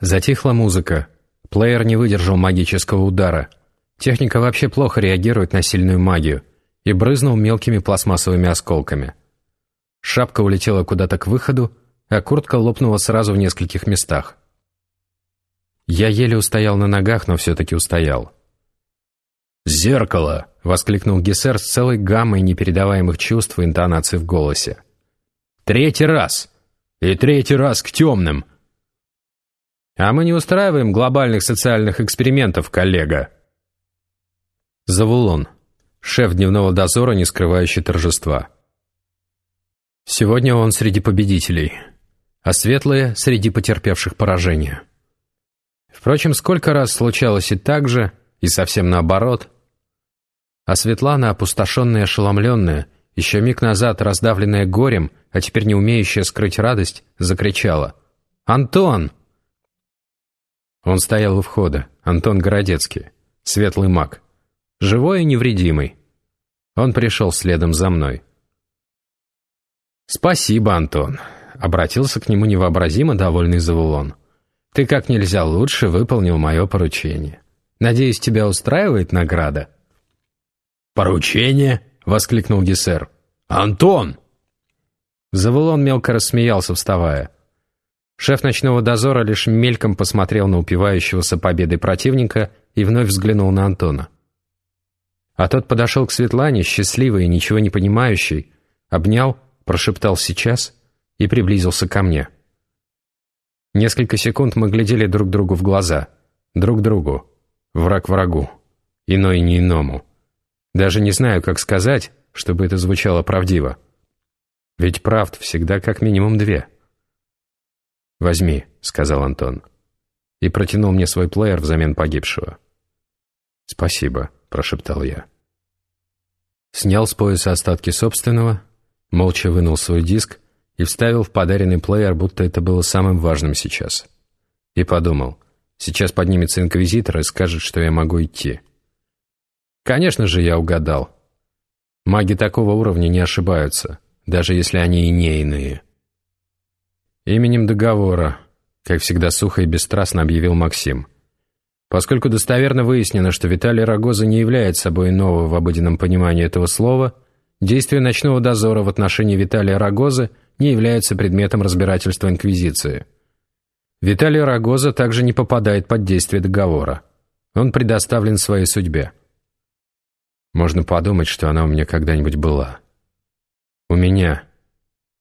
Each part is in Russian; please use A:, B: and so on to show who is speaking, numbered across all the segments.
A: Затихла музыка. Плеер не выдержал магического удара. Техника вообще плохо реагирует на сильную магию и брызнул мелкими пластмассовыми осколками. Шапка улетела куда-то к выходу, а куртка лопнула сразу в нескольких местах. Я еле устоял на ногах, но все-таки устоял. «Зеркало!» — воскликнул Гессер с целой гаммой непередаваемых чувств и интонаций в голосе. «Третий раз! И третий раз к темным!» «А мы не устраиваем глобальных социальных экспериментов, коллега!» Завулон. Шеф дневного дозора, не скрывающий торжества. Сегодня он среди победителей, а светлые — среди потерпевших поражение. Впрочем, сколько раз случалось и так же, и совсем наоборот. А Светлана, опустошенная и ошеломленная, еще миг назад раздавленная горем, а теперь не умеющая скрыть радость, закричала «Антон!». Он стоял у входа, Антон Городецкий, светлый маг, живой и невредимый. Он пришел следом за мной. «Спасибо, Антон», — обратился к нему невообразимо довольный Завулон. «Ты как нельзя лучше выполнил мое поручение. Надеюсь, тебя устраивает награда?»
B: «Поручение?» — воскликнул Гессер. «Антон!»
A: Завулон мелко рассмеялся, вставая. Шеф ночного дозора лишь мельком посмотрел на упивающегося победой противника и вновь взглянул на Антона. А тот подошел к Светлане, счастливый и ничего не понимающий, обнял прошептал «сейчас» и приблизился ко мне. Несколько секунд мы глядели друг другу в глаза, друг другу, враг врагу, иной не иному. Даже не знаю, как сказать, чтобы это звучало правдиво. Ведь правд всегда как минимум две. «Возьми», — сказал Антон, и протянул мне свой плеер взамен погибшего. «Спасибо», — прошептал я. Снял с пояса остатки собственного, молча вынул свой диск и вставил в подаренный плеер, будто это было самым важным сейчас. И подумал, сейчас поднимется инквизитор и скажет, что я могу идти. Конечно же, я угадал. Маги такого уровня не ошибаются, даже если они и не иные. Именем договора, как всегда сухо и бесстрастно объявил Максим. Поскольку достоверно выяснено, что Виталий Рогоза не является собой иного в обыденном понимании этого слова – Действия ночного дозора в отношении Виталия Рогоза не являются предметом разбирательства Инквизиции. Виталий Рогоза также не попадает под действие договора. Он предоставлен своей судьбе. Можно подумать, что она у меня когда-нибудь была. У меня,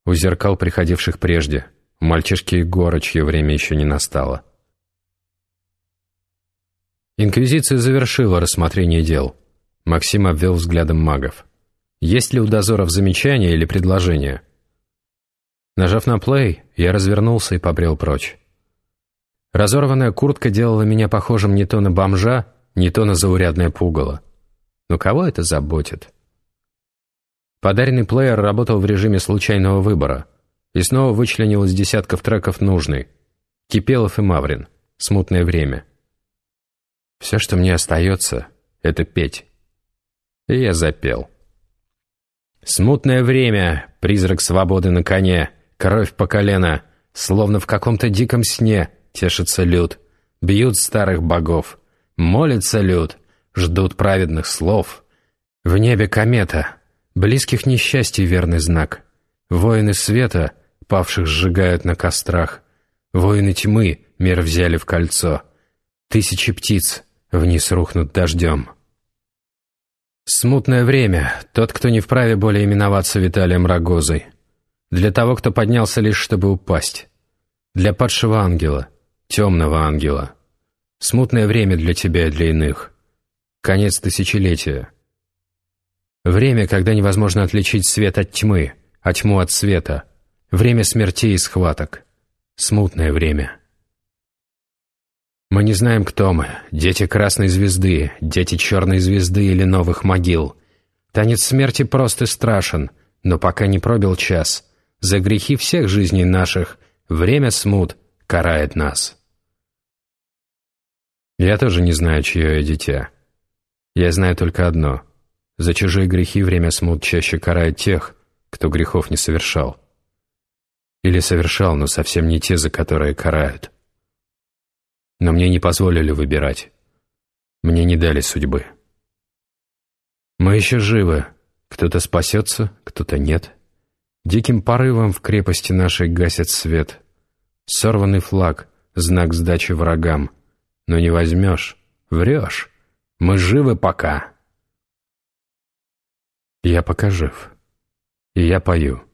A: у зеркал, приходивших прежде, мальчишки Егора, чье время еще не настало. Инквизиция завершила рассмотрение дел. Максим обвел взглядом магов. Есть ли у дозоров замечания или предложения? Нажав на плей, я развернулся и побрел прочь. Разорванная куртка делала меня похожим не то на бомжа, не то на заурядное пугало. Но кого это заботит? Подаренный плеер работал в режиме случайного выбора и снова вычленил из десятков треков нужный. Кипелов и Маврин. Смутное время. Все, что мне остается, это петь. И я запел. Смутное время, призрак свободы на коне, кровь по колено, словно в каком-то диком сне тешится люд. Бьют старых богов, молится люд, ждут праведных слов. В небе комета, близких несчастий верный знак. Воины света, павших сжигают на кострах. Воины тьмы мир взяли в кольцо. Тысячи птиц вниз рухнут дождем. Смутное время. Тот, кто не вправе более именоваться Виталием Рогозой. Для того, кто поднялся лишь, чтобы упасть. Для падшего ангела, темного ангела. Смутное время для тебя и для иных. Конец тысячелетия. Время, когда невозможно отличить свет от тьмы, а тьму от света. Время смертей и схваток. Смутное время. Мы не знаем, кто мы. Дети Красной Звезды, дети Черной Звезды или Новых Могил. Танец смерти прост и страшен, но пока не пробил час. За грехи всех жизней наших время смут карает нас. Я тоже не знаю, чье я дитя. Я знаю только одно. За чужие грехи время смут чаще карает тех, кто грехов не совершал. Или совершал, но совсем не те, за которые карают. Но мне не позволили выбирать. Мне не дали судьбы. Мы еще живы. Кто-то спасется, кто-то нет. Диким порывом в крепости нашей гасит свет. Сорванный флаг, знак сдачи врагам. Но не возьмешь, врешь. Мы живы пока. Я пока жив. И я пою.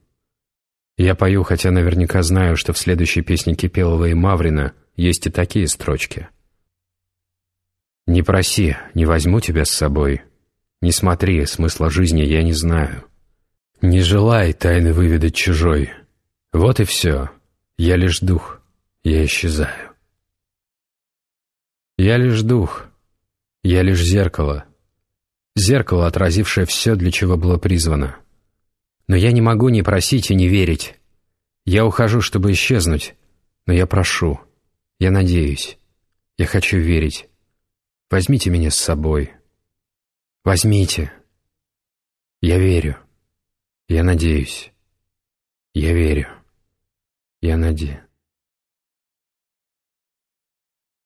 A: Я пою, хотя наверняка знаю, что в следующей песне Кипелова и Маврина есть и такие строчки. «Не проси, не возьму тебя с собой. Не смотри, смысла жизни я не знаю. Не желай тайны выведать чужой. Вот и все. Я лишь дух, я исчезаю. Я лишь дух, я лишь зеркало. Зеркало, отразившее все, для чего было призвано. Но я не могу не просить и не верить. Я ухожу, чтобы исчезнуть, но я прошу, я надеюсь, я хочу верить. Возьмите меня с собой. Возьмите. Я верю. Я надеюсь. Я верю. Я надеюсь.